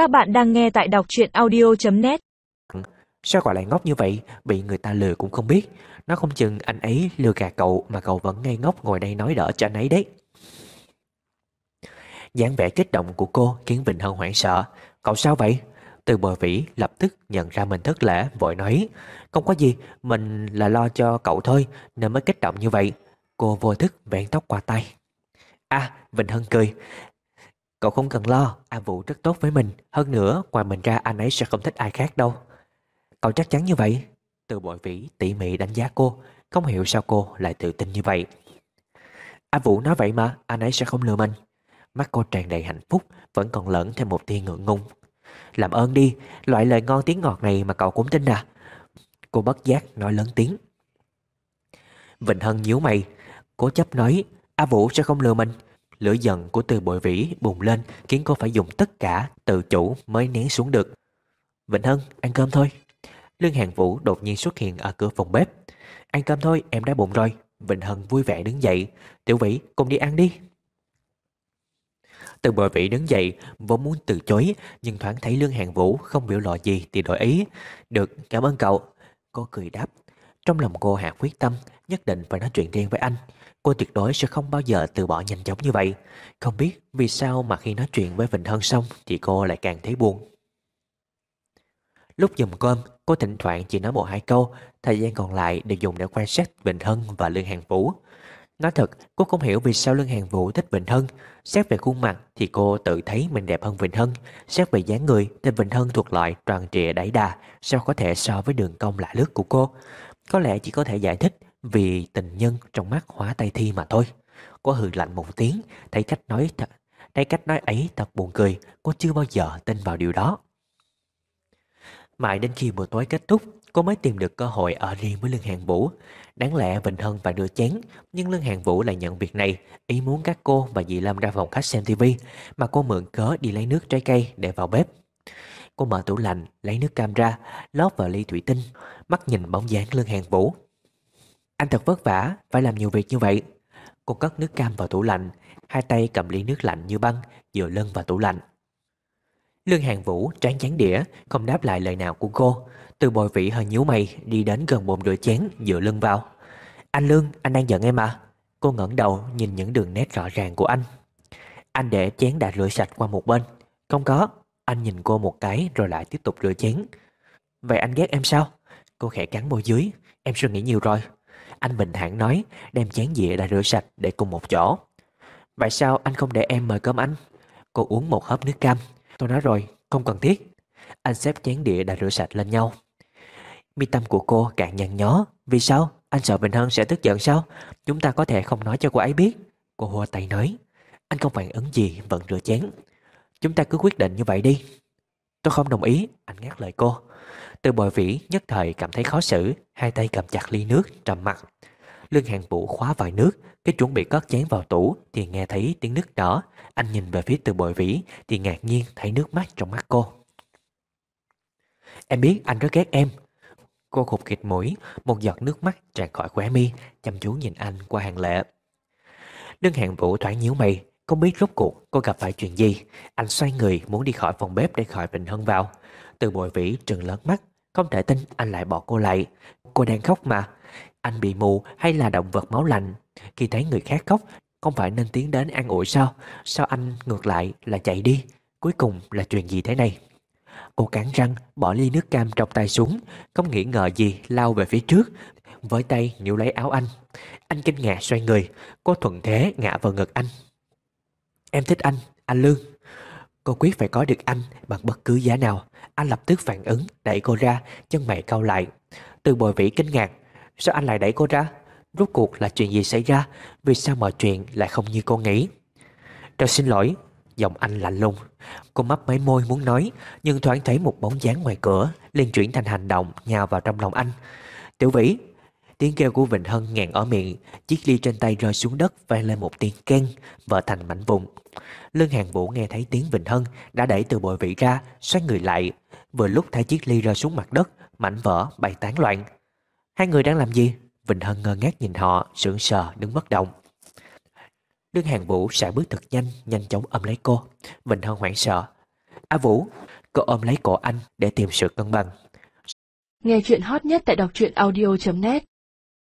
Các bạn đang nghe tại đọc truyện audio.net Sao gọi lại ngốc như vậy? Bị người ta lừa cũng không biết. Nó không chừng anh ấy lừa gạt cậu Mà cậu vẫn ngây ngốc ngồi đây nói đỡ cho anh ấy đấy. Dáng vẻ kích động của cô khiến Vịnh Hân hoảng sợ. Cậu sao vậy? Từ bờ vĩ lập tức nhận ra mình thất lễ, Vội nói, Không có gì, Mình là lo cho cậu thôi, Nên mới kích động như vậy. Cô vô thức vén tóc qua tay. À Vịnh Hân cười Cậu không cần lo, A Vũ rất tốt với mình. Hơn nữa, ngoài mình ra, anh ấy sẽ không thích ai khác đâu. Cậu chắc chắn như vậy. Từ bội vĩ, tỉ mỉ đánh giá cô. Không hiểu sao cô lại tự tin như vậy. A Vũ nói vậy mà, Anh ấy sẽ không lừa mình. Mắt cô tràn đầy hạnh phúc, Vẫn còn lẫn thêm một tia ngượng ngùng. Làm ơn đi, Loại lời ngon tiếng ngọt này mà cậu cũng tin à. Cô bất giác nói lớn tiếng. Vịnh Hân nhíu mày. Cố chấp nói, A Vũ sẽ không lừa mình. Lửa giận của từ bội vĩ bùng lên, Khiến cô phải dùng tất cả tự chủ mới nén xuống được. Vịnh Hân, ăn cơm thôi. Lương Hàng Vũ đột nhiên xuất hiện ở cửa phòng bếp. Ăn cơm thôi, em đã bụng rồi. Vịnh Hân vui vẻ đứng dậy. Tiểu Vĩ, cùng đi ăn đi. Từ bội vĩ đứng dậy, Vốn muốn từ chối, Nhưng thoáng thấy Lương Hàng Vũ không biểu lộ gì Thì đổi ý. Được, cảm ơn cậu. Cô cười đáp. Trong lòng cô hạ quyết tâm, Nhất định phải nói chuyện riêng với anh. Cô tuyệt đối sẽ không bao giờ từ bỏ nhanh chóng như vậy. Không biết vì sao mà khi nói chuyện với Vịnh Hân xong Thì cô lại càng thấy buồn. Lúc dùng cơm, Cô thỉnh thoảng chỉ nói một hai câu, Thời gian còn lại đều dùng để quan sát Vịnh Hân và Lương Hàng Vũ. Nói thật, cô không hiểu vì sao Lương Hàng Vũ thích Vịnh Hân. Xét về khuôn mặt thì cô tự thấy mình đẹp hơn Vịnh Hân. Xét về dáng người thì Vịnh Hân thuộc loại tròn trịa đẩy đà, Sao có thể so với đường cong lạ lướt của cô? Có lẽ chỉ có thể giải thích vì tình nhân trong mắt hóa tay thi mà thôi. Cô hừ lạnh một tiếng, Thấy cách nói thật Thấy cách nói ấy thật buồn cười, Cô chưa bao giờ tin vào điều đó. Mãi đến khi buổi tối kết thúc, Cô mới tìm được cơ hội ở riêng với Lương Hàng Vũ. Đáng lẽ Vịnh Hân phải đưa chén, Nhưng Lương Hàng Vũ lại nhận việc này, Ý muốn các cô và dì Lâm ra phòng khách xem tivi Mà cô mượn cớ đi lấy nước trái cây để vào bếp. Cô mở tủ lạnh, Lấy nước cam ra, Lót vào ly thủy tinh, Mắt nhìn bóng dáng Lương Hàng Vũ. Anh thật vất vả, Phải làm nhiều việc như vậy. Cô cất nước cam vào tủ lạnh, Hai tay cầm ly nước lạnh như băng, Dựa lưng vào tủ lạnh. Lương Hàng Vũ trán chán đĩa, Không đáp lại lời nào của cô. Từ bồi vị hơi nhíu mày, Đi đến gần bồn rửa chén, dựa lưng vào. Anh Lương, anh đang giận em à? Cô ngẩng đầu nhìn những đường nét rõ ràng của anh. Anh để chén đã rửa sạch qua một bên. Không có. Anh nhìn cô một cái rồi lại tiếp tục rửa chén. Vậy anh ghét em sao? Cô khẽ cắn môi dưới. Em suy nghĩ nhiều rồi. Anh bình thản nói Đem chén dĩa đã rửa sạch để cùng một chỗ Vậy sao anh không để em mời cơm anh Cô uống một hớp nước cam Tôi nói rồi, không cần thiết. Anh xếp chén đĩa đã rửa sạch lên nhau. Mi tâm của cô càng nhăn nhó. Vì sao? Anh sợ Bình Hân sẽ tức giận sao? Chúng ta có thể không nói cho cô ấy biết. Cô hùa tay nói. Anh không phản ứng gì, vẫn rửa chén. Chúng ta cứ quyết định như vậy đi. Tôi không đồng ý, anh ngắt lời cô. Từ bồi vĩ nhất thời cảm thấy khó xử, hai tay cầm chặt ly nước, trầm mặt. Lương hàng vũ khóa vòi nước, cái chuẩn bị cất chén vào tủ thì nghe thấy tiếng nước đỏ. Anh nhìn về phía từ bồi vĩ thì ngạc nhiên thấy nước mắt trong mắt cô. Em biết anh rất ghét em. Cô khục kịch mũi, một giọt nước mắt tràn khỏi khóe mi, chăm chú nhìn anh qua hàng lệ. Lương hàng vũ thoáng nhíu mày, không biết rốt cuộc cô gặp phải chuyện gì. Anh xoay người muốn đi khỏi phòng bếp để khỏi Bình Hân vào. Từ bội vĩ trừng lớn mắt, không thể tin anh lại bỏ cô lại. Cô đang khóc mà. Anh bị mù hay là động vật máu lạnh? Khi thấy người khác khóc, không phải nên tiến đến an ủi sao? Sao anh ngược lại là chạy đi? Cuối cùng là chuyện gì thế này? Cô cắn răng, bỏ ly nước cam trong tay xuống, không nghĩ ngờ gì lao về phía trước, với tay níu lấy áo anh. Anh kinh ngạc xoay người, cô thuận thế ngã vào ngực anh. Em thích anh, anh Lương. Cô quyết phải có được anh bằng bất cứ giá nào. Anh lập tức phản ứng, đẩy cô ra, chân mày cau lại. Từ bồi vĩ kinh ngạc, sao anh lại đẩy cô ra? Rốt cuộc là chuyện gì xảy ra Vì sao mọi chuyện lại không như cô nghĩ Tôi xin lỗi Giọng anh lạnh lùng Cô mấp mấy môi muốn nói Nhưng thoáng thấy một bóng dáng ngoài cửa liền chuyển thành hành động nhào vào trong lòng anh Tiểu vĩ Tiếng kêu của Vịnh Hân ngàn ở miệng, Chiếc ly trên tay rơi xuống đất vang lên một tiếng ken Vỡ thành mảnh vụn. Lương Hàng Vũ nghe thấy tiếng Vịnh Hân, Đã đẩy từ bội vị ra, Xoay người lại. Vừa lúc thấy chiếc ly rơi xuống mặt đất, Mảnh vỡ bay tán loạn. Hai người đang làm gì? Vịnh Hân ngơ ngác nhìn họ, sững sờ, đứng bất động. Lương Hàng Vũ sải bước thật nhanh Nhanh chóng ôm lấy cô. Vịnh Hân hoảng sợ. A Vũ, Cô ôm lấy cổ anh để tìm sự cân bằng. Nghe chuyện hot nhất tại đọc truyện audio.net